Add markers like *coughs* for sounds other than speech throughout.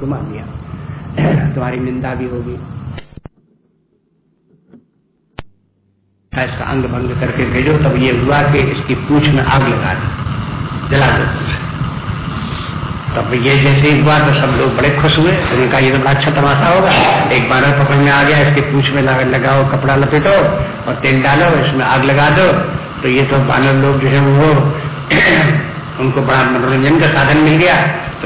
घुमा दिया। *clears throat* तुम्हारी निंदा भी होगी। इसका अंग भंग करके भेजो, तब ये हुआ कि इसकी पूछ में आग लगा दी। जला दो। तब ये जैसे ही हुआ तो सब लोग बड़े खुश हुए। उन्होंने कहा, ये तो बड़ा अच्छा तमाशा होगा। एक बार पकड़ में आ गया, इसके पूछ में लगाओ, कपड़ा लपेटो और तेल डालो, इसमें आग लगा दो। तो ये तो बानर लोग जो है वो *clears throat* उनको बड़ा मनोरंजन का साधन मिल गया।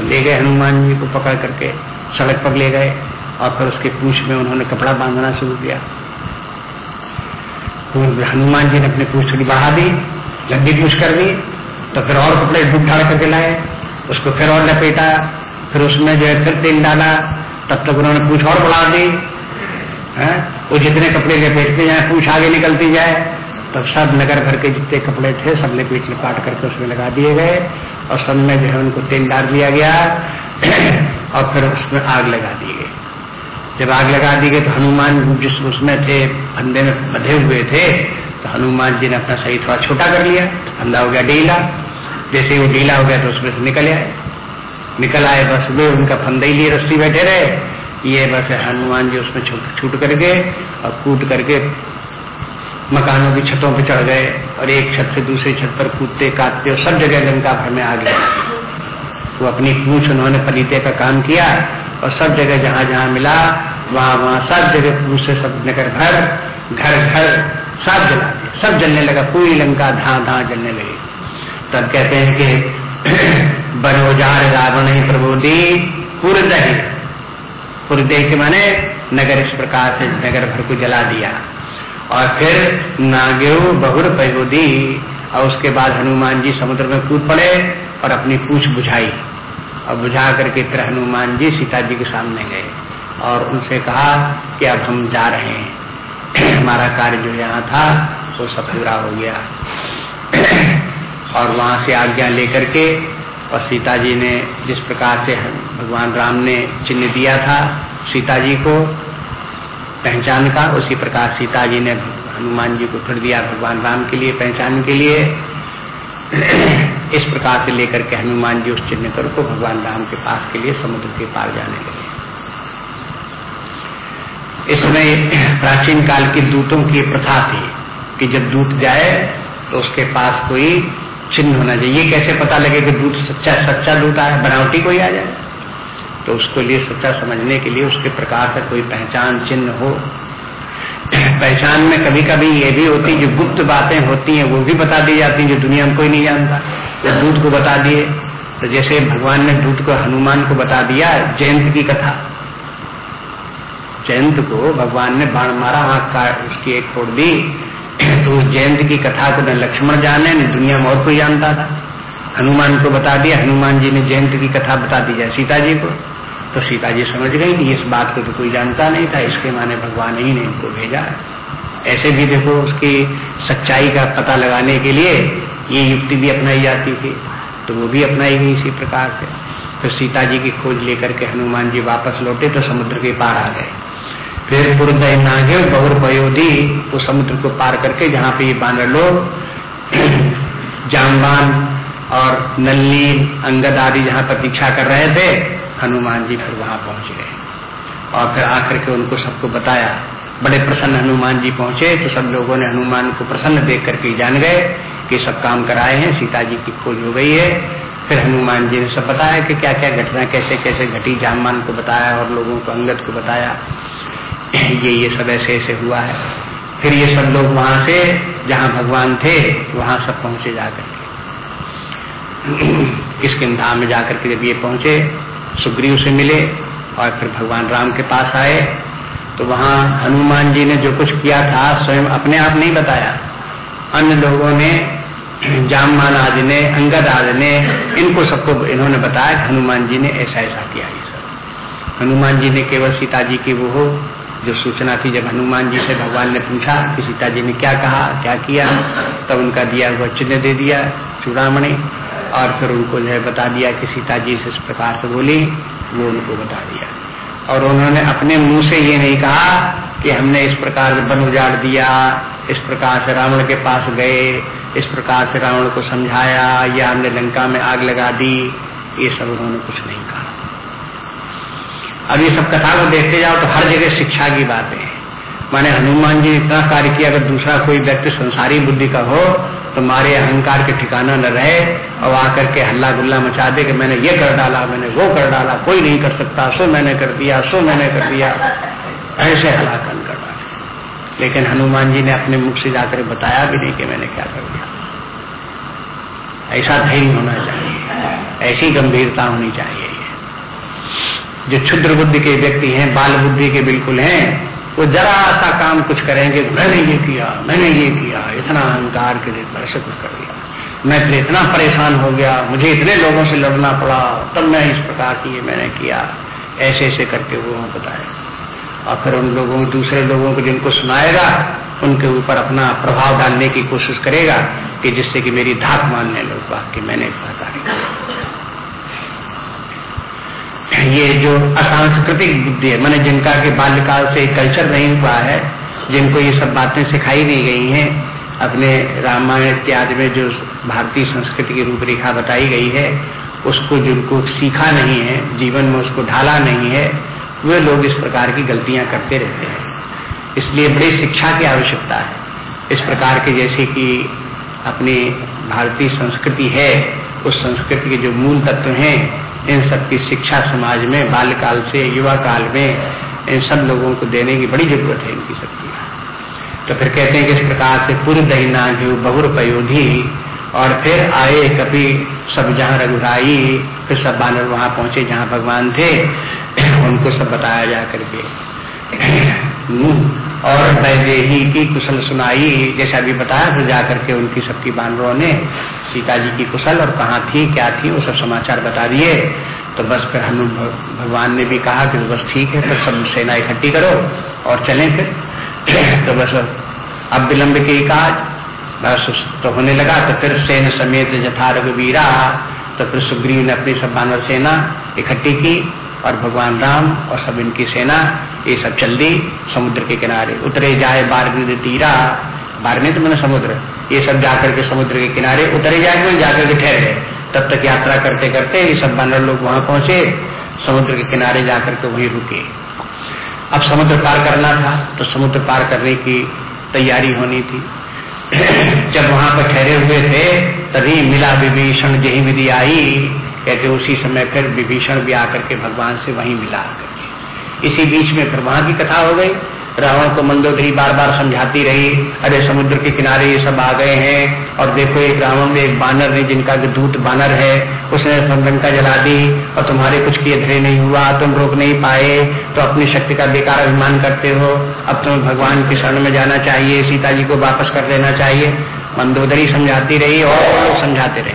तो ले गए हनुमान जी को पकड़ करके, सड़क पर ले गए और फिर उसके पूछ में उन्होंने कपड़ा बांधना शुरू किया। तो हनुमान जी ने अपनी पूछ थोड़ी बढ़ा दी, लंबी पूछ कर दी तो फिर और कपड़े डूब ढाड़ करके लाए, उसको फिर और लपेटा, फिर उसमें जो है फिर तेल डाला, तब तक उन्होंने पूछ और बढ़ा दी, है? वो जितने कपड़े लपेटते जाए, पूछ आगे निकलती जाए तब सब नगर भर के जितने कपड़े थे सब लपेट लपाट करके उसमें लगा दिए गए और सब में जो है उनको तेल डाल दिया गया *clears throat* और फिर उसमें आग लगा दी गई। जब आग लगा दी गई तो हनुमान जिस उसमें थे फंदे में बंधे हुए थे तो हनुमान जी ने अपना सही थोड़ा छोटा कर लिया फंदा हो गया ढीला। जैसे वो ढीला हो गया तो उसमें से निकल आए। निकल आए, बस वे उनका फंदा ही लिए रस्सी बैठे रहे। ये बस हनुमान जी उसमें छूट करके और कूट करके मकानों की छतों पर चढ़ गए और एक छत से दूसरी छत पर कूदते काटते और सब जगह लंका भर में आ गए। वो अपनी पूछ उन्होंने पलीते का काम किया और सब जगह जहाँ जहाँ मिला, वहाँ वहाँ सब जगह पूछ से सब नगर भर, घर घर सब जला सब जलने लगा, पूरी लंका धा धा जलने लगी। तब कहते हैं कि *clears throat* बनोजार रावण ही प्रबोधी पूर्दही। पूर्दह के माने नगर इस प्रकार से नगर भर को जला दिया। और फिर नागेव बहुर पयोदी और उसके बाद हनुमान जी समुद्र में कूद पड़े और अपनी पूछ बुझाई। और बुझा करके फिर हनुमान जी सीता जी के सामने गए और उनसे कहा कि अब हम जा रहे हैं। हमारा कार्य जो यहाँ था, वो सब हो गया। और वहाँ से आज्ञा लेकर के और सीता जी ने जिस प्रकार से भगवान राम ने चिन्ह दिया था सीता जी को पहचान का, उसी प्रकार सीता जी ने हनुमान जी को फिर दिया भगवान राम के लिए पहचान के लिए। इस प्रकार से लेकर के हनुमान जी उस चिन्ह कर को भगवान राम के पास के लिए समुद्र के पार जाने लगे। इसमें प्राचीन काल के दूतों की प्रथा थी कि जब दूत जाए तो उसके पास कोई चिन्ह होना चाहिए। ये कैसे पता लगे कि दूत सच्चा सच्चा दूत आया, बनावटी कोई आ जाए? तो उसके लिए सच्चा समझने के लिए उसके प्रकार का कोई पहचान चिन्ह हो। पहचान में कभी कभी ये भी होती जो गुप्त बातें होती हैं, वो भी बता दी जाती हैं, जो दुनिया में कोई नहीं जानता। तो दूध को बता दिए। तो जैसे भगवान ने दूध को, हनुमान को बता दिया, जयंत की कथा। जयंत को भगवान ने बाण मारा, आँख का उसकी एक फोड़ दी। तो उस जयंत की कथा को न लक्ष्मण जाने, न दुनिया में और कोई जानता था। हनुमान को बता दिया, हनुमान जी ने जयंत की कथा बता दी जाए सीता जी को। तो सीता जी समझ गई कि इस बात को तो कोई जानता नहीं था, इसके माने भगवान ही ने इनको भेजा। ऐसे भी देखो उसकी सच्चाई का पता लगाने के लिए ये युक्ति भी अपनाई जाती थी तो वो भी अपनाई गई इसी प्रकार से। फिर सीता जी की खोज लेकर के हनुमान जी वापस लौटे तो समुद्र के पार आ गए। फिर पुरदय नागे बहुर पयोधी, वो समुद्र को पार करके जहाँ पे ये बानर लोग, *clears throat* जामबान और नलनी अंगद आदि जहाँ प्रतीक्षा कर रहे थे, हनुमान जी फिर वहाँ पहुँच गए। और फिर आकर के उनको सबको बताया। बड़े प्रसन्न हनुमान जी पहुँचे तो सब लोगों ने हनुमान को प्रसन्न देख करके जान गए कि सब काम कराए हैं, सीता जी की खोज हो गई है। फिर हनुमान जी ने सब बताया कि क्या क्या घटना कैसे कैसे घटी जामान को बताया और लोगों को, अंगद को बताया। ये ये सब ऐसे ऐसे हुआ है। फिर ये सब लोग वहाँ से, जहाँ भगवान थे, वहाँ सब पहुँचे जाकर के। किसकिन धाम में जाकर के जब ये पहुँचे, सुग्रीव से मिले और फिर भगवान राम के पास आए तो वहाँ हनुमान जी ने जो कुछ किया था, स्वयं अपने आप नहीं बताया। अन्य लोगों ने जाममान आदि ने, अंगद आदि ने, इनको सबको इन्होंने बताया कि हनुमान जी ने ऐसा ऐसा किया ये सब। हनुमान जी ने केवल सीता जी की वो जो सूचना थी, जब हनुमान जी से भगवान ने पूछा कि सीता जी ने क्या कहा, क्या किया, तब उनका दिया हुआ चिन्ह दे दिया, चूड़ामणि और फिर उनको जो है बता दिया कि सीता जी से इस प्रकार से बोली, वो उनको बता दिया। और उन्होंने अपने मुँह से ये नहीं कहा कि हमने इस प्रकार से बन उजाड़ दिया, इस प्रकार से रावण के पास गए, इस प्रकार से रावण को समझाया, या हमने लंका में आग लगा दी, ये सब उन्होंने कुछ नहीं कहा। अब ये सब कथा को देखते जाओ तो हर जगह शिक्षा की बातें हैं। माने हनुमान जी इतना कार्य किया, अगर दूसरा कोई व्यक्ति संसारी बुद्धि का हो तो मारे अहंकार के ठिकाना न रहे और आकर के हल्ला गुल्ला मचा दे कि मैंने ये कर डाला, मैंने वो कर डाला, कोई नहीं कर सकता, सो मैंने कर दिया, सो मैंने कर दिया। ऐसे हलाकन कर लेकिन हनुमान जी ने अपने मुख से जाकर बताया भी नहीं कि मैंने क्या कर दिया। ऐसा धैर्य होना चाहिए। ऐसी गंभीरता होनी चाहिए। जो क्षुद्र बुद्धि के व्यक्ति हैं, बाल बुद्धि के बिल्कुल हैं वो जरा सा काम कुछ करेंगे, मैंने ये किया, मैंने ये किया, इतना अहंकार के लिए ऐसे कुछ कर दिया। मैं फिर इतना परेशान हो गया, मुझे इतने लोगों से लड़ना पड़ा, तब मैं इस प्रकार की ये मैंने किया। ऐसे ऐसे करके वो बताए और फिर उन लोगों, दूसरे लोगों को जिनको सुनाएगा, उनके ऊपर अपना प्रभाव डालने की कोशिश करेगा कि जिससे कि मेरी धाक मानने लोग कि मैंने किया। ये जो असांस्कृतिक बुद्धि है, मैंने जिनका के बाल्यकाल से कल्चर नहीं हुआ है, जिनको ये सब बातें सिखाई नहीं गई हैं, अपने रामायण इत्यादि में जो भारतीय संस्कृति की रूपरेखा बताई गई है, उसको जिनको सीखा नहीं है, जीवन में उसको ढाला नहीं है, वे लोग इस प्रकार की गलतियाँ करते रहते हैं। इसलिए बड़ी शिक्षा की आवश्यकता है। इस प्रकार के जैसे कि अपनी भारतीय संस्कृति है, उस संस्कृति के जो मूल तत्व हैं इन सब की शिक्षा समाज में, बाल्यकाल से युवा काल में, इन सब लोगों को देने की बड़ी ज़रूरत है इनकी शक्ति तो फिर कहते हैं कि इस प्रकार से पूर्व दहीना जो बहुर पयोधी और फिर आए कभी सब जहाँ रघुराई, फिर सब बानर वहाँ पहुँचे जहाँ भगवान थे, उनको सब बताया जा करके *clears throat* और वैदेही की कुशल सुनाई, जैसे अभी बताया, फिर जाकर के उनकी सबकी बानरों ने सीता जी की कुशल और कहाँ थी, क्या थी, वो सब समाचार बता दिए। तो बस फिर हम भगवान ने भी कहा कि बस ठीक है, फिर सब सेना इकट्ठी करो और चलें फिर। *clears throat* तो बस अब विलम्ब के काज बस तो होने लगा। तो फिर सेन समेत जथा रघुवीरा तो फिर सुग्रीव ने अपनी सब बानर सेना इकट्ठी की और भगवान राम और सब इनकी सेना ये सब चल दी समुद्र के किनारे। उतरे जाए बारगी तीरा बारने तो मैंने समुद्र। ये सब जाकर के समुद्र के किनारे उतरे जाए जाकर के ठहरे। तब तक यात्रा करते करते ये सब बानर लोग वहाँ पहुँचे, समुद्र के किनारे जाकर के वहीं रुके। अब समुद्र पार करना था तो समुद्र पार करने की तैयारी होनी थी। *clears throat* जब वहाँ पर ठहरे हुए थे, तभी मिला विभीषण, जही विधि आई कहते उसी समय फिर विभीषण भी आकर के भगवान से वहीं मिला करके इसी बीच में फिर वहाँ की कथा हो गई। रावण को मंदोदरी बार बार समझाती रही, अरे समुद्र के किनारे ये सब आ गए हैं, और देखो एक रावण में एक बानर ने जिनका दूत बानर है, उसने लंका जला दी, और तुम्हारे कुछ किए धरे नहीं हुआ, तुम रोक नहीं पाए तो अपनी शक्ति का बेकार अभिमान करते हो। अब तुम्हें भगवान की शरण में जाना चाहिए सीता जी को वापस कर देना चाहिए। मंदोदरी समझाती रही, और लोग समझाते रहे।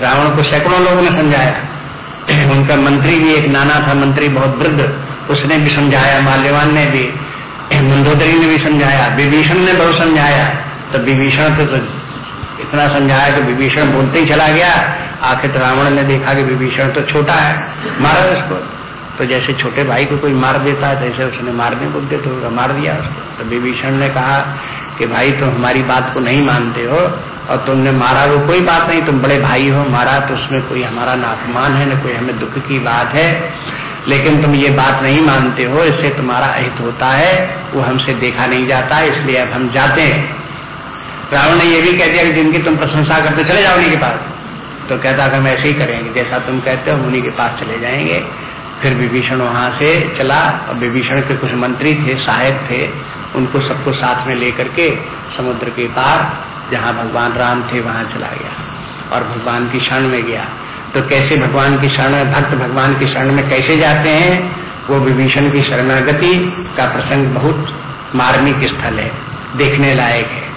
रावण को सैकड़ों लोगों ने समझाया। *clears throat* उनका मंत्री भी एक नाना था, मंत्री बहुत वृद्ध। उसने भी समझाया माल्यवान ने भी। मंदोदरी ने भी समझाया विभीषण ने बहुत समझाया। तो विभीषण तो, तो इतना समझाया कि विभीषण बोलते ही चला गया। आखिर तो रावण ने देखा कि विभीषण तो छोटा है मारा उसको। तो जैसे छोटे भाई को कोई मार देता है जैसे उसने मारने बोलते तो मार दिया उसको। तो विभीषण ने कहा कि भाई तुम हमारी बात को नहीं मानते हो और तुमने मारा वो कोई बात नहीं तुम बड़े भाई हो मारा तो उसमें कोई हमारा ना अपमान है न कोई हमें दुख की बात है। लेकिन तुम ये बात नहीं मानते हो, इससे तुम्हारा अहित होता है, वो हमसे देखा नहीं जाता, इसलिए अब हम जाते हैं। रावण ने ये भी कह दिया कि जिनकी तुम प्रशंसा करते चले जाओ उन्हीं के पास। तो कहता हम ऐसे ही करेंगे, जैसा तुम कहते हो उन्हीं के पास चले जाएँगे। फिर विभीषण वहाँ से चला, और विभीषण के कुछ मंत्री थे, सहायक थे, उनको सबको साथ में लेकर के समुद्र के पार, जहाँ भगवान राम थे, वहाँ चला गया। और भगवान की क्षण में गया। तो कैसे भगवान की शरण भक्त भगवान की शरण में कैसे जाते हैं, वो विभीषण की शरणागति का प्रसंग बहुत मार्मिक स्थल है, देखने लायक है।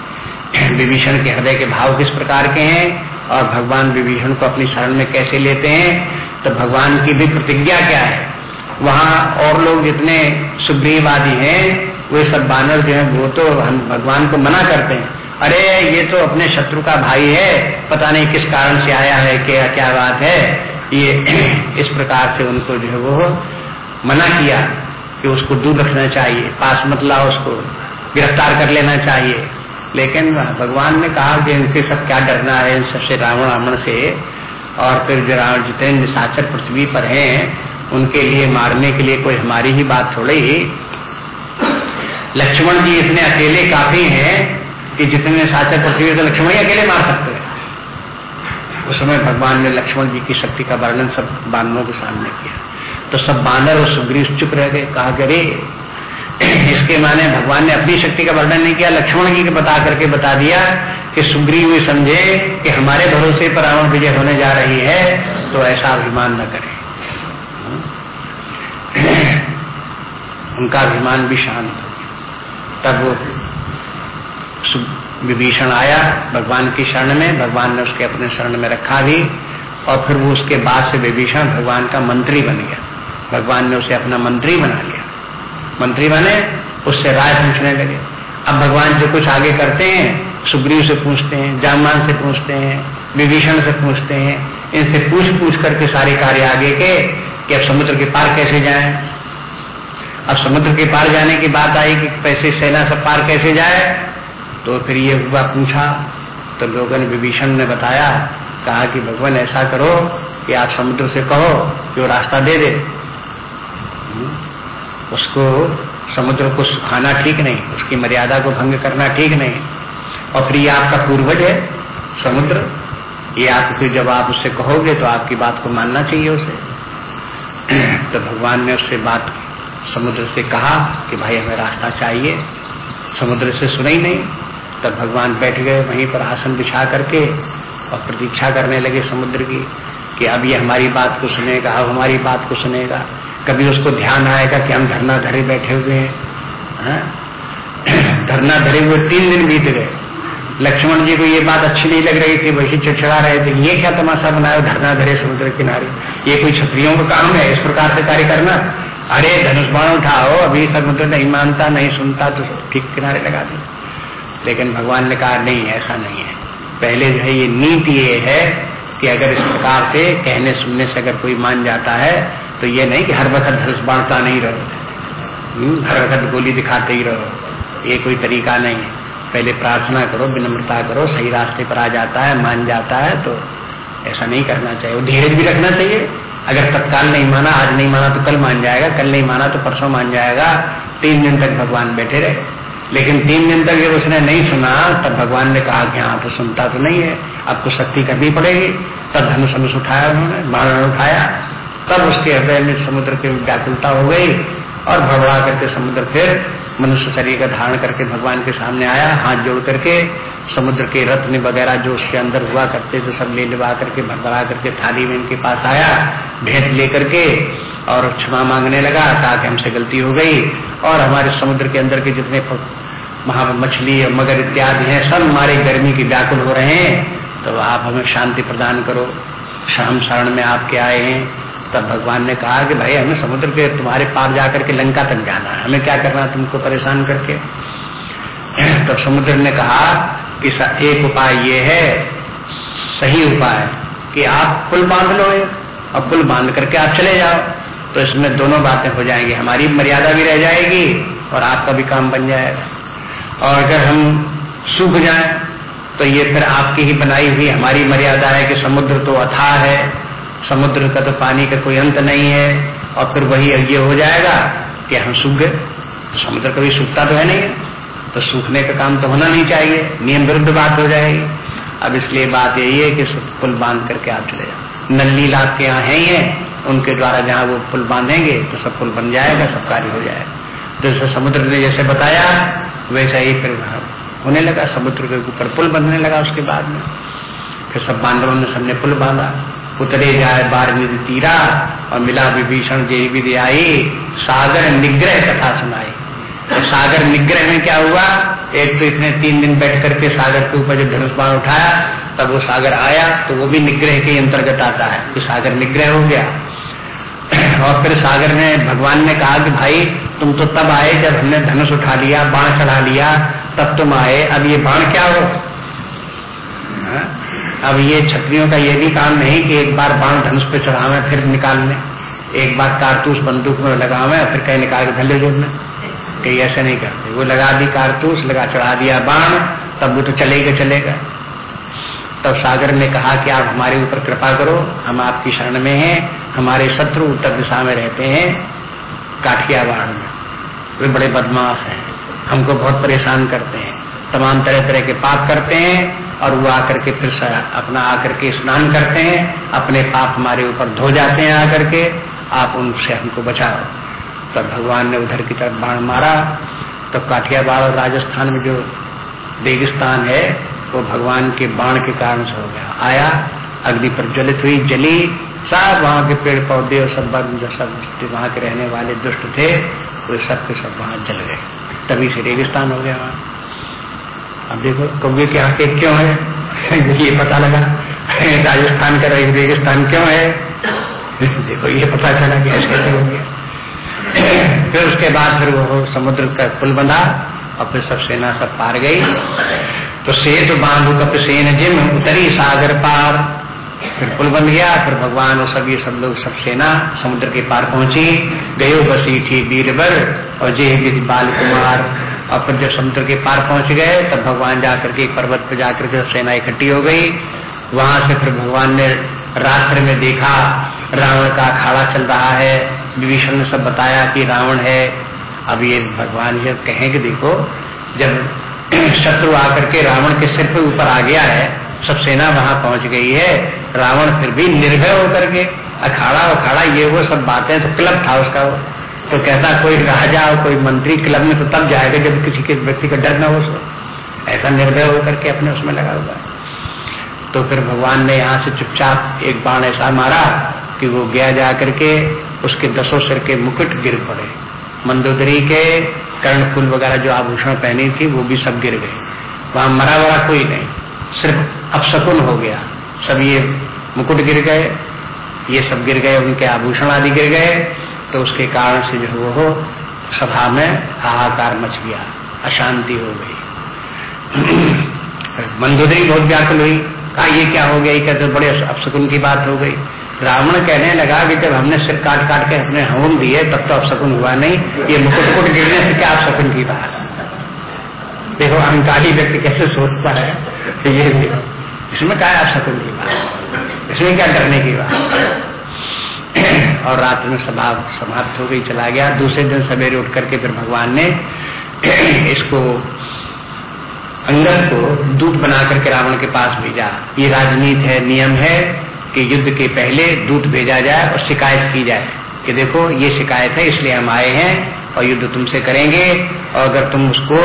*clears throat* विभीषण के हृदय के भाव किस प्रकार के हैं और भगवान विभीषण को अपनी शरण में कैसे लेते हैं तो भगवान की भी प्रतिज्ञा क्या है? वहाँ और लोग जितने सुग्रीवादी हैं, वे सब बानर जो है, वो तो हम, भगवान को मना करते हैं। अरे, ये तो अपने शत्रु का भाई है। पता नहीं किस कारण से आया है, क्या क्या बात है। ये *clears throat* इस प्रकार से उनको जो है वो मना किया कि उसको दूर रखना चाहिए, पास मत लाओ उसको, गिरफ़्तार कर लेना चाहिए। लेकिन भगवान ने कहा कि इनके सब क्या डरना है, इन सबसे रावण रावण से। और फिर जो रावण जितने निशाचर पृथ्वी पर हैं, उनके लिए मारने के लिए कोई हमारी ही बात थोड़ी। लक्ष्मण जी इतने अकेले काफ़ी हैं कि जितने साचे पृथ्वी तो लक्ष्मण ही अकेले मार सकते हैं। उस समय भगवान ने लक्ष्मण जी की शक्ति का वर्णन सब बानरों के सामने किया। तो सब बानर और सुग्रीव चुप रह गए, कहा करे इसके माने भगवान ने अपनी शक्ति का वर्णन नहीं किया, लक्ष्मण जी के बता करके बता दिया कि सुग्रीव समझे कि हमारे भरोसे पर रावण विजय होने जा रही है तो ऐसा अभिमान न करें। उनका अभिमान भी शांत तब विभीषण आया भगवान की शरण में, भगवान ने उसके अपने शरण में रखा भी, और फिर वो उसके बाद से विभीषण भगवान का मंत्री बन गया। भगवान ने उसे अपना मंत्री बना लिया। मंत्री बने, उससे राय पूछने लगे। अब भगवान जो कुछ आगे करते हैं, सुग्रीव से पूछते हैं जामान से पूछते हैं, विभीषण से पूछते हैं, इनसे पूछ पूछ करके सारे कार्य आगे के, कि अब समुद्र के पार कैसे जाए? अब समुद्र के पार जाने की बात आई कि पैसे सेना से पार कैसे जाए? तो फिर ये हुआ पूछा तो लोगों ने विभीषण ने बताया, कहा कि भगवान ऐसा करो कि आप समुद्र से कहो कि वो रास्ता दे दे। उसको समुद्र को सुखाना ठीक नहीं, उसकी मर्यादा को भंग करना ठीक नहीं। और फिर ये आपका पूर्वज है, समुद्र, ये आप फिर जब आप उससे कहोगे तो आपकी बात को मानना चाहिए उसे। *clears throat* तो भगवान ने उससे बात समुद्र से कहा कि भाई हमें रास्ता चाहिए, समुद्र से सुना ही नहीं। तब भगवान बैठ गए, वहीं पर आसन बिछा करके और प्रतीक्षा करने लगे समुद्र की कि अब ये हमारी बात को सुनेगा, अब हमारी बात को सुनेगा। कभी उसको ध्यान आएगा कि हम धरना धरे बैठे हुए हैं। हाँ? *clears throat* धरना धरे हुए तीन दिन बीत गए। लक्ष्मण जी को ये बात अच्छी नहीं लग रही थी वही चिड़चिड़ा रहे थे ये क्या तमाशा बनाया धरना धरे समुद्र किनारे? ये कोई छत्रियों का काम है, इस प्रकार से कार्य करना? अरे धनुष बाण उठाओ, अभी समुद्र नहीं मानता, नहीं सुनता तो ठीक किनारे लगा दी लेकिन भगवान ने कहा नहीं ऐसा नहीं है। पहले जो है ये नीति ये है कि अगर इस प्रकार से कहने सुनने से अगर कोई मान जाता है तो ये नहीं कि हर वक्त धनुष बांटता नहीं रहो। हम्म, हर वक्त गोली दिखाते ही रहो। ये कोई तरीका नहीं है। पहले प्रार्थना करो विनम्रता करो सही रास्ते पर आ जाता है मान जाता है तो ऐसा नहीं करना चाहिए। धीरज भी रखना चाहिए। अगर तत्काल नहीं माना आज नहीं माना तो कल मान जाएगा कल नहीं माना तो परसों मान जाएगा। तीन दिन तक भगवान बैठे रहे। लेकिन तीन दिन तक जब उसने नहीं सुना, तब भगवान ने कहा कि हाँ तो सुनता तो नहीं है आपको शक्ति करनी पड़ेगी। तब धनुष धनुष उठाया उन्होंने, बाण उठाया। तब उसके हृदय में समुद्र की व्याकुलता हो गई और भड़बड़ा करके समुद्र फिर मनुष्य शरीर का धारण करके भगवान के सामने आया, हाथ जोड़ करके। समुद्र के रत्न वगैरह जो उसके अंदर हुआ करते थे, सब ले लिवा करके भड़बड़ा करके थाली में इनके पास आया, भेंट लेकर के और क्षमा मांगने लगा, कहा कि हमसे गलती हो गई और हमारे समुद्र के अंदर के जितने वहाँ पर मछली और मगर इत्यादि हैं, सब हमारे गर्मी की व्याकुल हो रहे हैं तो आप हमें शांति प्रदान करो। शाम शरण में आपके आए हैं, तब भगवान ने कहा कि भाई, हमें समुद्र के तुम्हारे पार जाकर के लंका तक जाना है। हमें क्या करना तुमको परेशान करके? *clears throat* तब समुद्र ने कहा कि एक उपाय ये है, सही उपाय कि आप पुल बाँध लो और पुल बाँध करके आप चले जाओ। तो इसमें दोनों बातें हो जाएँगी। हमारी मर्यादा भी रह जाएगी और आपका भी काम बन जाएगा। और अगर हम सूख जाए तो ये फिर आपकी ही बनाई हुई हमारी मर्यादा है कि समुद्र तो अथाह है, समुद्र का तो पानी का कोई अंत नहीं है, और फिर वही ये हो जाएगा कि हम सूख गए। तो समुद्र कभी सूखता तो है नहीं तो सूखने का काम तो होना नहीं चाहिए, नियम विरुद्ध बात हो जाएगी। अब इसलिए बात यही है कि पुल बाँध करके आप चले जाओ। नल्ली लाभ के यहाँ है ही है, उनके द्वारा जहाँ वो पुल बांधेंगे तो सब पुल बन जाएगा, सब कार्य हो जाएगा। तो जैसे समुद्र ने जैसे बताया वैसा ही फिर होने लगा, समुद्र के ऊपर पुल बनने लगा उसके बाद में। फिर सब बांधवों ने सबने पुल बांधा। उतरे जाए बार निधि तीरा और मिला विभीषण जे विधि आई, सागर निग्रह कथा सुनाई। तो सागर निग्रह में क्या हुआ? एक तो इतने तीन दिन बैठ करके सागर के ऊपर जब धनुष बाण उठाया, तब वो सागर आया तो वो भी निग्रह के अंतर्गत आता है। तो सागर निग्रह हो गया। और फिर सागर ने, भगवान ने कहा कि भाई, तुम तो तब आए जब हमने धनुष उठा लिया, बाण चढ़ा लिया, तब तुम आए। अब ये बाण क्या हो? हाँ? अब ये छत्रियों का ये भी काम नहीं कि एक बार बाण धनुष पे चढ़ावे, फिर निकाल लें। एक बार कारतूस बंदूक में लगावे फिर कहीं, निकाल के धल्ले जोड़ लें कहीं ऐसे नहीं करते। वो लगा दी कारतूस, लगा चढ़ा दिया बाण, तब वो तो चलेगा चलेगा। तब सागर ने कहा कि आप हमारे ऊपर कृपा करो, हम आपकी शरण में हैं, हमारे शत्रु उत्तर दिशा में रहते हैं, काठियावाड़ में। वे बड़े बदमाश हैं। हमको बहुत परेशान करते हैं। तमाम तरह तरह के पाप करते हैं और वो आकर के फिर अपना आकर के स्नान करते हैं, अपने पाप हमारे ऊपर धो जाते हैं आकर के, आप उनसे हमको बचाओ। तब भगवान ने उधर की तरफ़ बाण मारा। तो काठियावाड़ और राजस्थान में जो रेगिस्तान है वो भगवान के बाण के कारण से हो गया। आया, अग्नि प्रज्वलित हुई, जली सब वहाँ के पेड़ पौधे और सब जो सब वहाँ के रहने वाले दुष्ट थे, वो सब के सब वहाँ जल गए। तभी से रेगिस्तान हो गया वहाँ। अब देखो कौए के आके क्यों है? *laughs* ये पता लगा। *laughs* राजस्थान का रेगिस्तान क्यों है? *laughs* देखो, ये पता चला कि ऐसे कैसे हो गया। *clears throat* फिर उसके बाद फिर वो समुद्र का पुल बंधा और फिर सब सेना सब पार गई। तो सेत बांधु कप सेन जिम, उतरी सागर पार। फिर पुल बन गया, फिर भगवान और ये सब लोग, सब सेना समुद्र के पार पहुँची। गयो बसी थी बीरबर और जे बाल कुमार और फिर जब समुद्र के पार पहुँच गए, तब भगवान जाकर के पर्वत पर जाकर के सेना इकट्ठी हो गई। वहाँ से फिर भगवान ने रात्र में देखा, रावण का अखाड़ा चल रहा है। विभीषण ने सब बताया कि रावण है। अब ये भगवान जब कहें कि देखो, जब शत्रु आकर के रावण के सिर पे ऊपर आ गया है, सब सेना वहाँ पहुँच गई है। रावण फिर भी निर्भय होकर के, अखाड़ा अखाड़ा, ये वो सब बातें तो क्लब था उसका वो। तो कहता, कोई राजा और कोई मंत्री क्लब में तो तब जाएगा जब किसी के व्यक्ति का डर न हो सो ऐसा निर्भय होकर के अपने उसमें लगा हुआ है। तो फिर भगवान ने यहाँ से चुपचाप एक बाण ऐसा मारा कि वो गया जा करके उसके दसों सिर के मुकुट गिर पड़े। मंदोदरी के कर्णकुल वगैरह जो आभूषण पहनी थी, वो भी सब गिर गए। वहाँ मरा वरा कोई नहीं। सिर्फ़ अपशकुन हो गया। सब ये मुकुट गिर गए, ये सब गिर गए, उनके आभूषण आदि गिर गए तो उसके कारण से जो वो सभा में हाहाकार मच गया, अशांति हो गई। *clears throat* मंदोदरी बहुत व्याकुल हुई। कहा, ये क्या हो गया? कहते बड़े अपशकुन की बात हो गई। रावण कहने लगा कि जब हमने सिर काट काट के अपने हवन दिए, तब तो अपशकुन हुआ नहीं। ये मुकुट मुकुट गिरने से क्या अपशकुन की बात? देखो, अहंकारी व्यक्ति कैसे सोचता है ये इसमें क्या आप शकुन की बात? इसमें क्या करने की बात? और रात में सभा समाप्त हो गई, चला गया। दूसरे दिन सवेरे उठ करके फिर भगवान ने इसको, अंगद को दूत बना करके रावण के पास भेजा। ये राजनीति है, नियम है। कि युद्ध के पहले दूत भेजा जाए और शिकायत की जाए कि देखो, ये शिकायत है, इसलिए हम आए हैं और युद्ध तुमसे करेंगे और अगर तुम उसको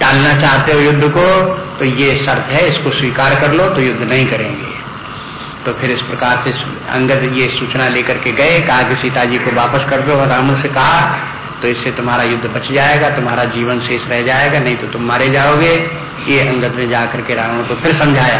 टालना चाहते हो युद्ध को तो ये शर्त है, इसको स्वीकार कर लो तो युद्ध नहीं करेंगे। तो फिर इस प्रकार से अंगद ये सूचना लेकर के गए, कहा कि सीता जी को वापस कर दो और रावण से कहा तो इससे तुम्हारा युद्ध बच जाएगा, तुम्हारा जीवन शेष रह जाएगा, नहीं तो तुम मारे जाओगे। ये अंगद ने जाकर के रावण को फिर समझाया।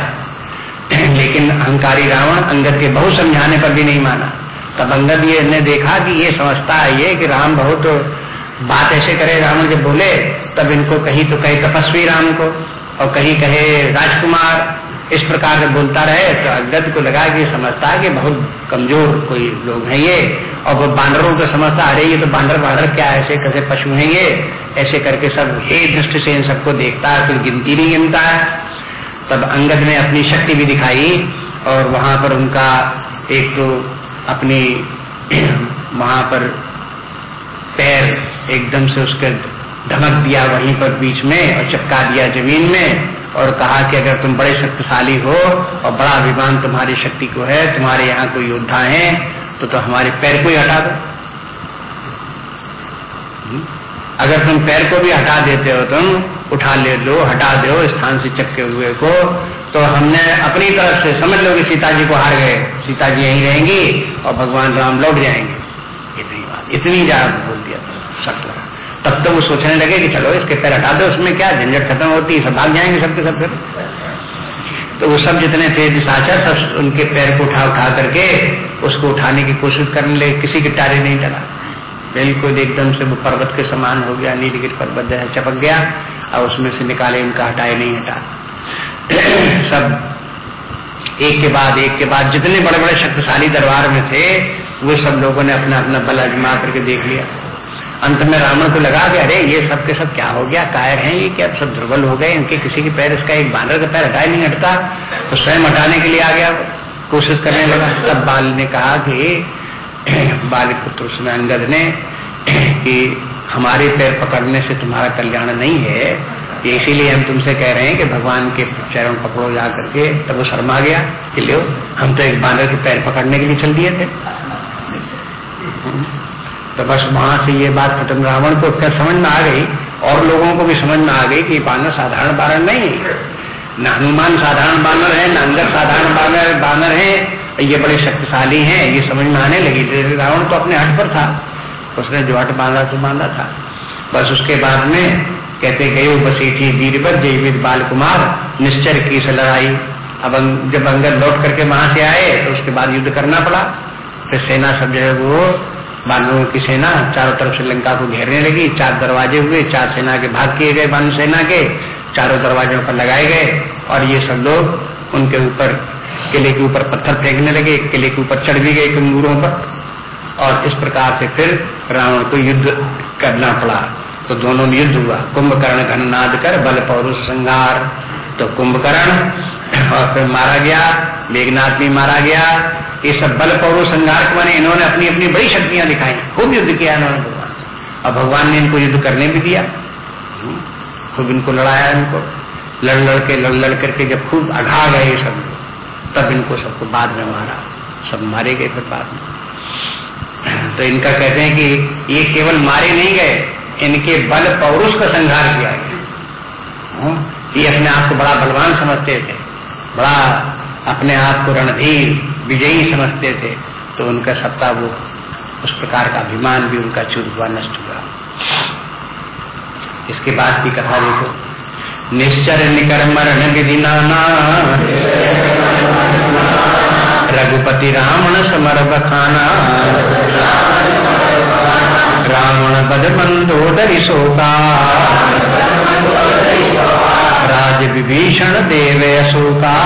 *clears throat* लेकिन अहंकारी रावण अंगद के बहुत समझाने पर भी नहीं माना। तब अंगद ये ने देखा कि ये समझता है ये कि राम बहुत बात ऐसे करे, रावण जब बोले, तब इनको कहीं तो कहे तपस्वी राम को, और कहीं कहे राजकुमार। इस प्रकार से बोलता रहे तो अंगद को लगा कि समझता है कि बहुत कमज़ोर कोई लोग हैं ये, और वो बानरों को समझता, अरे, ये तो बानर बानर क्या ऐसे कैसे पशु हैं ये? ऐसे करके सब हे दृष्टि से इन सबको देखता है, कोई गिनती नहीं गिनता है। तब अंगद ने अपनी शक्ति भी दिखाई और वहाँ पर उनका एक तो अपनी *clears throat* वहाँ पर पैर एकदम से उसके धमक दिया वहीं पर बीच में और चपका दिया ज़मीन में और कहा कि अगर तुम बड़े शक्तिशाली हो और बड़ा अभिमान तुम्हारी शक्ति को है, तुम्हारे यहाँ कोई योद्धा है तो तो हमारे पैर को ही हटा दो। अगर तुम पैर को भी हटा देते हो तुम, उठा ले लो, हटा दो स्थान से चक्के हुए को तो हमने अपनी तरफ़ से समझ लो कि सीता जी को हार गए। सीता जी यहीं रहेंगी और भगवान राम लौट जाएँगे। इतनी बात, इतनी ज़्यादा बोल दिया लगा। तब तो वो सोचने लगे कि चलो, इसके पैर हटा दो, उसमें क्या झंझट खत्म होती है सब भाग जाएँगे सबके सब फिर। तो वो सब जितने थे निशाचर सब उनके पैर को उठा उठा करके उसको उठाने की कोशिश करने लगे, किसी की टारे नहीं चला। बिल्कुल एकदम से वो पर्वत के समान हो गया नीलगिर पर्वत जो है, चपक गया और उसमें से निकाले उनका हटाए नहीं हटा। *clears throat* सब एक के बाद, एक के बाद जितने बड़े बड़े शक्तिशाली दरबार में थे, वो सब लोगों ने अपना अपना बल अजमा करके देख लिया। अंत में रावण को लगा कि, अरे, ये सब के सब क्या हो गया? कायर हैं ये क्या? सब दुर्बल हो गए, इनके किसी के पैर इसका एक बानर का पैर हटाए नहीं हटता। तो स्वयं हटाने के लिए आ गया कोशिश करने लगा। तब बाल ने कहा कि *coughs* बाल पुत्र उसमें अंगद ने *coughs* कि हमारे पैर पकड़ने से तुम्हारा कल्याण नहीं है। इसीलिए हम तुमसे कह रहे हैं कि भगवान के चरण पकड़ो जा करके। तब वो शर्मा गया कि लो, हम तो एक बानर के पैर पकड़ने के लिए चल दिए थे। तो बस वहाँ से ये बात खत्म रावण को फिर समझ में आ गई। और लोगों को भी समझ में आ गई कि बानर साधारण बानर नहीं है। न हनुमान साधारण बानर है न अंदर साधारण बानर बानर है। ये बड़े शक्तिशाली हैं, ये समझ में आने लगी। रावण तो अपने हट पर था। उसने जो हट बांधा तो बांधा था। बस उसके बाद में कहते गए बसीठी वीरभद्र जयविद बाल कुमार निश्चर की से लड़ाई। अब जब अंगद लौट करके वहाँ से आए तो उसके बाद युद्ध करना पड़ा। फिर सेना सब जो है वो बानरों की सेना चारों तरफ़ से लंका को घेरने लगी। चार दरवाजे हुए, चार सेना के भाग किए गए बानु सेना के। चारों दरवाजों पर लगाए गए। और ये सब लोग उनके ऊपर किले के ऊपर पत्थर फेंकने लगे, किले के ऊपर चढ़ भी गए कंगूरों पर। और इस प्रकार से फिर रावण को युद्ध करना पड़ा। तो दोनों में युद्ध हुआ। कुंभकर्ण घननाद कर बल पौरुष संहार तो कुंभकर्ण और फिर मारा गया मेघनाथ भी मारा गया। ये सब बल पौरुष संघार के इन्होंने अपनी अपनी बड़ी शक्तियाँ दिखाई। खूब युद्ध किया इन्होंने भगवान और भगवान ने इनको युद्ध करने भी दिया। खूब इनको लड़ाया इनको। लड़ लड़ के लड़ लड़ करके जब खूब अघा गए सब। तब इनको सबको बाद में मारा। सब मारे गए फिर बाद में। तो इनका कहते हैं कि ये केवल मारे नहीं गए, इनके बल पौरुष का संघार किया गया। ये अपने आप को बड़ा बलवान समझते थे। बड़ा अपने आप को रणधीर, विजयी समझते थे। तो उनका सत्ता वो, उस प्रकार का अभिमान भी उनका चूर हुआ, नष्ट हुआ। इसके बाद की कथा देखो। निश्चर निकर मरण विधि नाना रघुपति रावण समर बखाना। रावण बद मंदोदरी शोका राज विभीषण देव अशोका।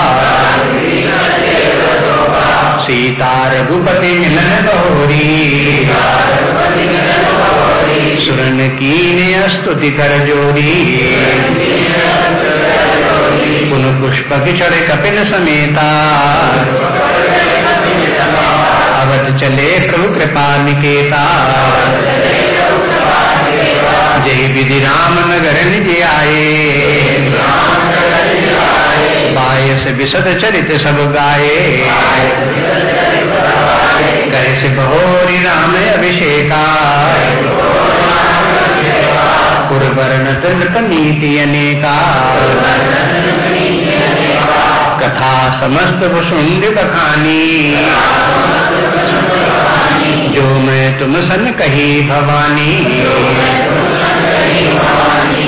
सीता रघुपति मिलन बहोरी। सुरन की ने स्तुति कर जोरी। पुन पुष्प किचड़ कपिल समेता। अवध चले प्रभु कृपा निकेता। जय विधि राम नगर निज आए। पायस विशद चरित सब गाये कैसे बहोरी राम अभिषेका। कुरवर्ण तृक नीति अनेका। कथा समस्त जो मैं तुम सन कही भवानी।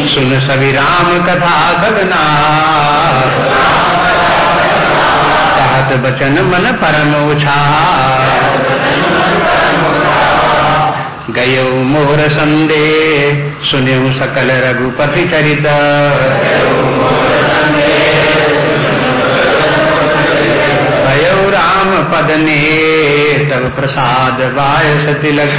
सुन सभी राम कथा कहत बचन मन परम उछा। गयो मोर संदे, सुन्यु सकल रघुपति चरित। भयो राम पद ने। तब प्रसाद वायस तिलक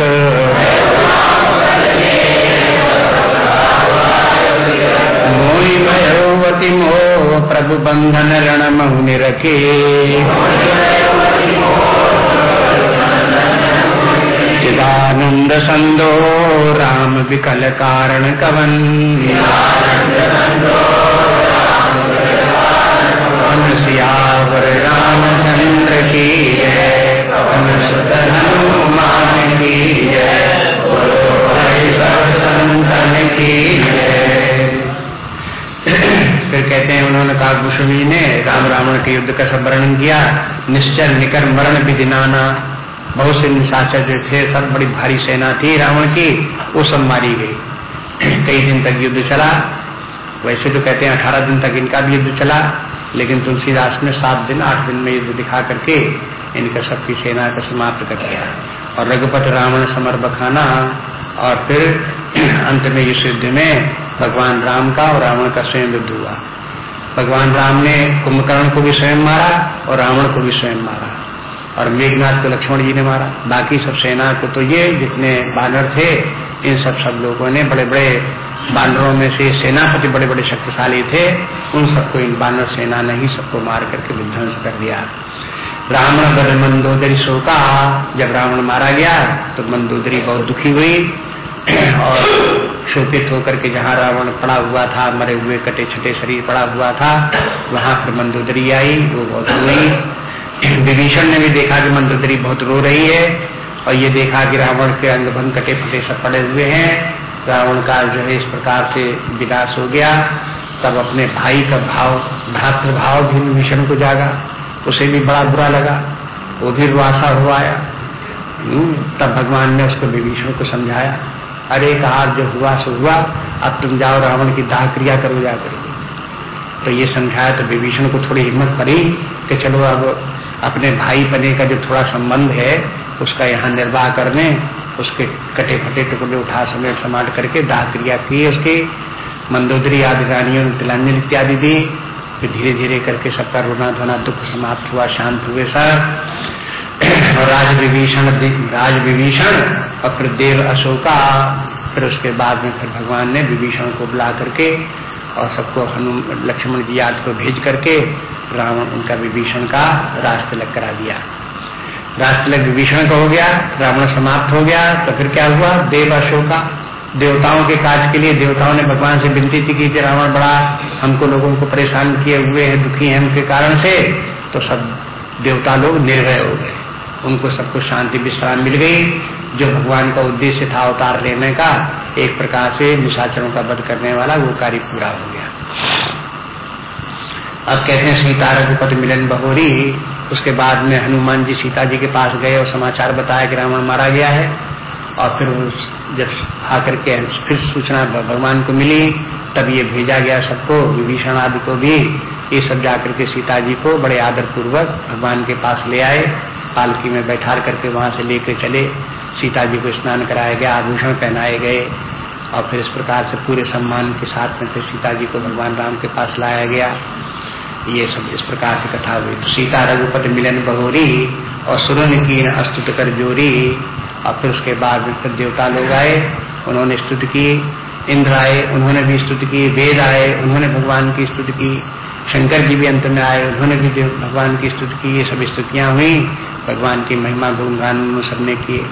मोह प्रभु बंधन रण महुनि रखे। चिदानंद संदो राम विकल कारण कवन। की फिर कहते हैं, उन्होंने कहा कुशुमी ने राम रावण के युद्ध का सब वर्णन किया। निश्चल निकर मरण विधि नाना। बहुत से निशाचर जो थे, सब बड़ी भारी सेना थी रावण की, वो सब मारी गई। कई दिन तक युद्ध चला। वैसे तो कहते हैं, अठारह दिन तक इनका भी युद्ध चला। लेकिन तुलसीदास ने सात दिन, आठ दिन में युद्ध दिखा करके इनका सबकी सेना का समाप्त कर दिया। और रघुपत रावण समर बखाना और फिर *clears throat* अंत में इस युद्ध में भगवान राम का और रावण का स्वयं युद्ध हुआ। भगवान राम ने कुंभकर्ण को भी स्वयं मारा और रावण को भी स्वयं मारा और मेघनाथ को लक्ष्मण जी ने मारा। बाकी सब सेना को तो ये जितने बानर थे, इन सब सब लोगों ने बड़े बड़े बानरों में से सेनापति बड़े बड़े शक्तिशाली थे। उन सबको इन बानर सेना ने ही सबको मार करके विध्वंस कर दिया। रावण बल मंदोदरी शोका, जब रावण मारा गया तो मंदोदरी बहुत दुखी हुई। और शोकित होकर के जहाँ रावण पड़ा हुआ था मरे हुए कटे छटे शरीर पड़ा हुआ था वहाँ पर मंदोदरी आई वो बहुत रोई। विभीषण ने भी देखा कि मंदोदरी बहुत रो रही है और ये देखा कि रावण के अंग भंग कटे फटे सब पड़े हुए हैं। रावण का जो है इस प्रकार से विनाश हो गया। तब अपने भाई का भाव भाव भी विभीषण को जागा। उसे भी बड़ा बुरा लगा। वो भी रुआसा हुआ आया। हम्म, तब भगवान ने उसको विभीषण को समझाया। अरे कहा जो हुआ सो हुआ, अब तुम जाओ रावण की दाह क्रिया करो जाकर तो ये समझाया तो विभीषण को थोड़ी हिम्मत पड़ी कि चलो अब अपने भाई बने का जो थोड़ा संबंध है, उसका यहाँ निर्वाह करने उसके कटे फटे टुकड़े उठा समेट समाट करके दाह क्रिया की उसकी। मंदोदरी आदि रानियों ने तिलांजलि इत्यादि दी, फिर धीरे धीरे करके सबका रोना धोना दुख समाप्त हुआ, शांत हुए सब। राज विभीषण राज विभीषण और फिर देव अशोका, फिर उसके बाद में फिर भगवान ने विभीषण को बुला करके और सबको हनुम, लक्ष्मण जी याद को भेज करके रावण उनका विभीषण का रास्ते लग करा दिया। रास्ते लग विभीषण का हो गया, रावण समाप्त हो गया तो फिर क्या हुआ? देव अशोका, देवताओं के काज के लिए देवताओं ने भगवान से विनती थी कि रावण बड़ा हमको लोगों को परेशान किए हुए हैं, दुखी हैं, उनके कारण से तो सब देवता लोग निर्भय हो गए। उनको सबको शांति, विश्राम मिल गई। जो भगवान का उद्देश्य था अवतार लेने का, एक प्रकार से निशाचरों का वध करने वाला, वो कार्य पूरा हो गया। अब कहते हैं, सीता रघुपति मिलन बहोरी, उसके बाद में हनुमान जी सीता जी के पास गए और समाचार बताया कि रावण मारा गया है। और फिर जब आकर के फिर सूचना भगवान को मिली, तब ये भेजा गया सबको, विभीषण आदि को भी। ये सब जाकर के सीता जी को बड़े आदर पूर्वक भगवान के पास ले आए। पालकी में बैठा करके वहाँ से लेकर चले। सीता जी को स्नान कराया गया, आभूषण पहनाए गए और फिर इस प्रकार से पूरे सम्मान के साथ में फिर सीता जी को भगवान राम के पास लाया गया। ये सब इस प्रकार की कथा हुई। तो सीता, रघुपति, मिलन बहोरी और सुरन की अस्तुत कर जोरी और फिर उसके बाद फिर देवता लोग आए, उन्होंने स्तुति की। इंद्र आए, उन्होंने भी स्तुति की। वेद आए, उन्होंने भगवान की स्तुति की। शंकर जी भी अंत में आए, उन्होंने भी जो भगवान की स्तुति की, ये सब स्तुतियाँ हुई, भगवान की महिमा गुणगान सबने किए।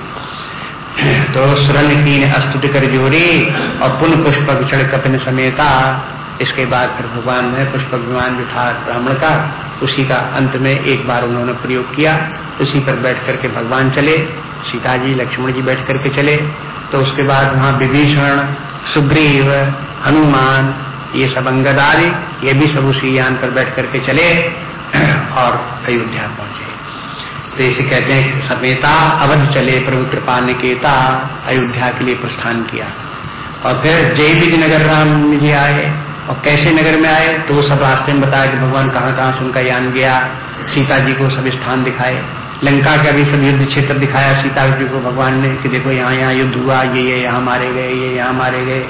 तो सुरन की अस्तुति कर जोड़ी और पुण्य पुष्प क्षण कपिन समेता। इसके बाद फिर भगवान ने पुष्प विमान जो था ब्राह्मण का, उसी का अंत में एक बार उन्होंने प्रयोग किया। उसी पर बैठ करके भगवान चले, सीता जी, लक्ष्मण जी बैठ करके चले। तो उसके बाद वहाँ विभीषण, सुग्रीव, हनुमान ये सब अंगद आदि ये भी सब उसी यान पर बैठ करके चले *clears throat* और अयोध्या पहुँचे। तो इसे कहते हैं समेता, अवध चले प्रभु कृपा निकेता अयोध्या के लिए प्रस्थान किया। और फिर जय विजय नगर राम जी आए, और कैसे नगर में आए? तो वो सब रास्ते में बताया कि भगवान कहाँ कहाँ से उनका यान गया। सीता जी को सब स्थान दिखाए। लंका का भी सब युद्ध क्षेत्र दिखाया। सीता जी को भगवान ने कि देखो यहाँ यहाँ युद्ध हुआ, ये ये, यहाँ मारे गए, ये, यहाँ मारे गए।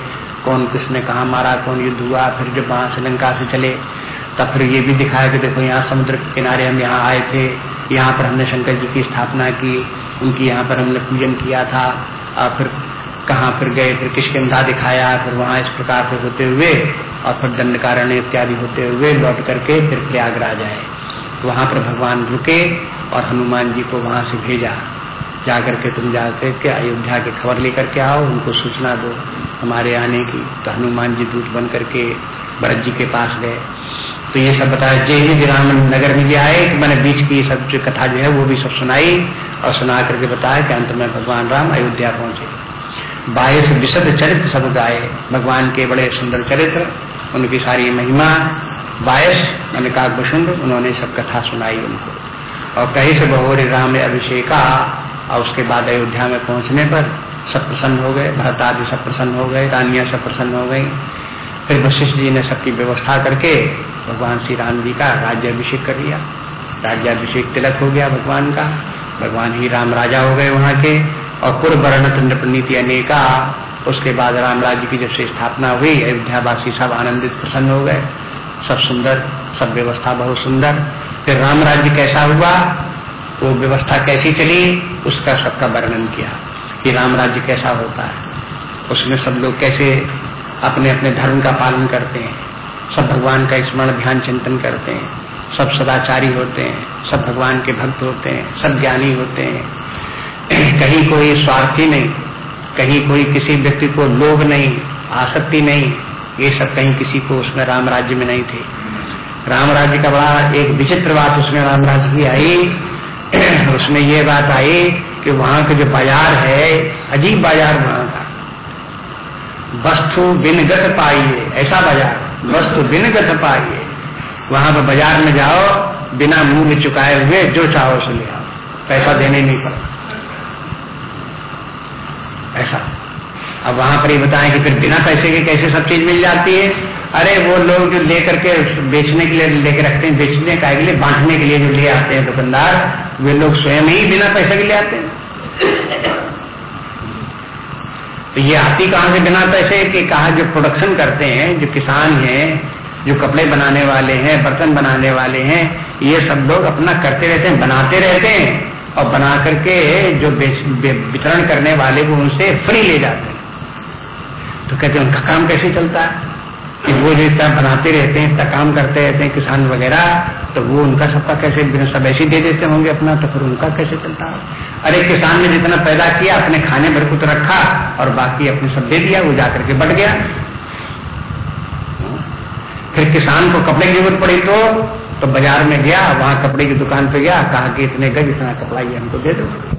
कौन किसने कहा मारा, कौन युद्ध हुआ, फिर जब वहाँ श्रीलंका से चले, तब फिर ये भी दिखाया कि देखो यहाँ समुद्र के किनारे हम यहाँ आए थे, यहाँ पर हमने शंकर जी की स्थापना की, उनकी यहाँ पर हमने पूजन किया था, और फिर कहाँ फिर गए, फिर किसकिधा दिखाया, फिर वहाँ इस प्रकार से होते हुए, और फिर दंड कारण इत्यादि होते हुए लौट करके फिर प्रयागराज आए। वहाँ पर भगवान रुके और हनुमान जी को वहाँ से भेजा। जाकर के तुम जाकर के अयोध्या की खबर लेकर के आओ, उनको सूचना दो। हमारे आने की तो हनुमान जी दूत बन करके भरत जी के पास गए। तो ये सब बताया, जय ही राम नगर में भी आए कि मैंने बीच की सब जो कथा जो है वो भी सब सुनाई और सुना करके बताया कि अंत में भगवान राम अयोध्या पहुँचे। बाईस विशद चरित्र सब गाए। भगवान के बड़े सुंदर चरित्र, उनकी सारी महिमा बायस मैंने कहा उन्होंने सब कथा सुनाई उनको। और कहीं से बहोरी राम अभिषेका और उसके बाद अयोध्या में पहुँचने पर सब प्रसन्न हो गए भरत आदि सब प्रसन्न हो गए, रानिया सब प्रसन्न हो गई। फिर वशिष्ठ जी ने सबकी व्यवस्था करके भगवान श्री राम जी का राज्याभिषेक कर लिया। राज्याभिषेक तिलक हो गया भगवान का। भगवान ही राम राजा हो गए वहाँ के और पूर्व वर्णत नृपनीति अनेका। उसके बाद राम राज्य की जब से स्थापना हुई, अयोध्यावासी सब आनंदित प्रसन्न हो गए। सब सुंदर, सब व्यवस्था बहुत सुंदर। फिर राम राज्य कैसा हुआ? वो व्यवस्था कैसी चली? उसका सबका वर्णन किया। कि राम राज्य कैसा होता है? उसमें सब लोग कैसे अपने अपने धर्म का पालन करते हैं? सब भगवान का स्मरण, ध्यान, चिंतन करते हैं। सब सदाचारी होते हैं। सब भगवान के भक्त होते हैं। सब ज्ञानी होते हैं। *clears throat* कहीं कोई स्वार्थी नहीं। कहीं कोई किसी व्यक्ति को लोभ नहीं, आसक्ति नहीं। ये सब कहीं किसी को उसमें राम राज्य में नहीं थी। राम राज्य का बड़ा एक विचित्र बात उसमें राम राज्य की आई। *clears throat* उसमें ये बात आई कि वहाँ का जो बाज़ार है, अजीब बाज़ार वहाँ का। वस्तु बिन गत पाइए, ऐसा बाज़ार, वस्तु बिन गत पाइए। वहाँ पर बाज़ार में जाओ, बिना मूल्य चुकाए हुए, जो चाहो उसे ले आओ। पैसा देने नहीं पड़ता। ऐसा। अब वहाँ पर ये बताएँ कि फिर बिना पैसे के कैसे सब चीज़ मिल जाती है? अरे वो लोग जो लेकर के बेचने के लिए लेके रखते हैं, बेचने का के लिए बांटने के लिए जो ले आते हैं दुकानदार, वे लोग स्वयं ही बिना पैसे के ले आते हैं। तो ये आती कहाँ से बिना पैसे के कहा जो प्रोडक्शन करते हैं, जो किसान हैं, जो कपड़े बनाने वाले हैं, बर्तन बनाने वाले हैं, ये सब लोग अपना करते रहते हैं, बनाते रहते हैं और बना करके जो वितरण करने वाले वो उनसे फ्री ले जाते हैं। तो कहते हैं, उनका काम कैसे चलता है? कि वो जो इतना बनाते रहते हैं, इतना काम करते रहते हैं किसान वगैरह तो वो उनका सबका कैसे सब ऐसे दे देते होंगे अपना तो फिर उनका कैसे चलता है अरे किसान ने जितना पैदा किया, अपने खाने भर को तो रखा और बाकी अपने सब दे दिया, वो जाकर के बढ़ गया। फिर किसान को कपड़े की ज़रूरत पड़ी तो तो बाज़ार में गया, वहाँ कपड़े की दुकान पे गया, कहा कि इतने गज इतना कपड़ा ये हमको दे दो।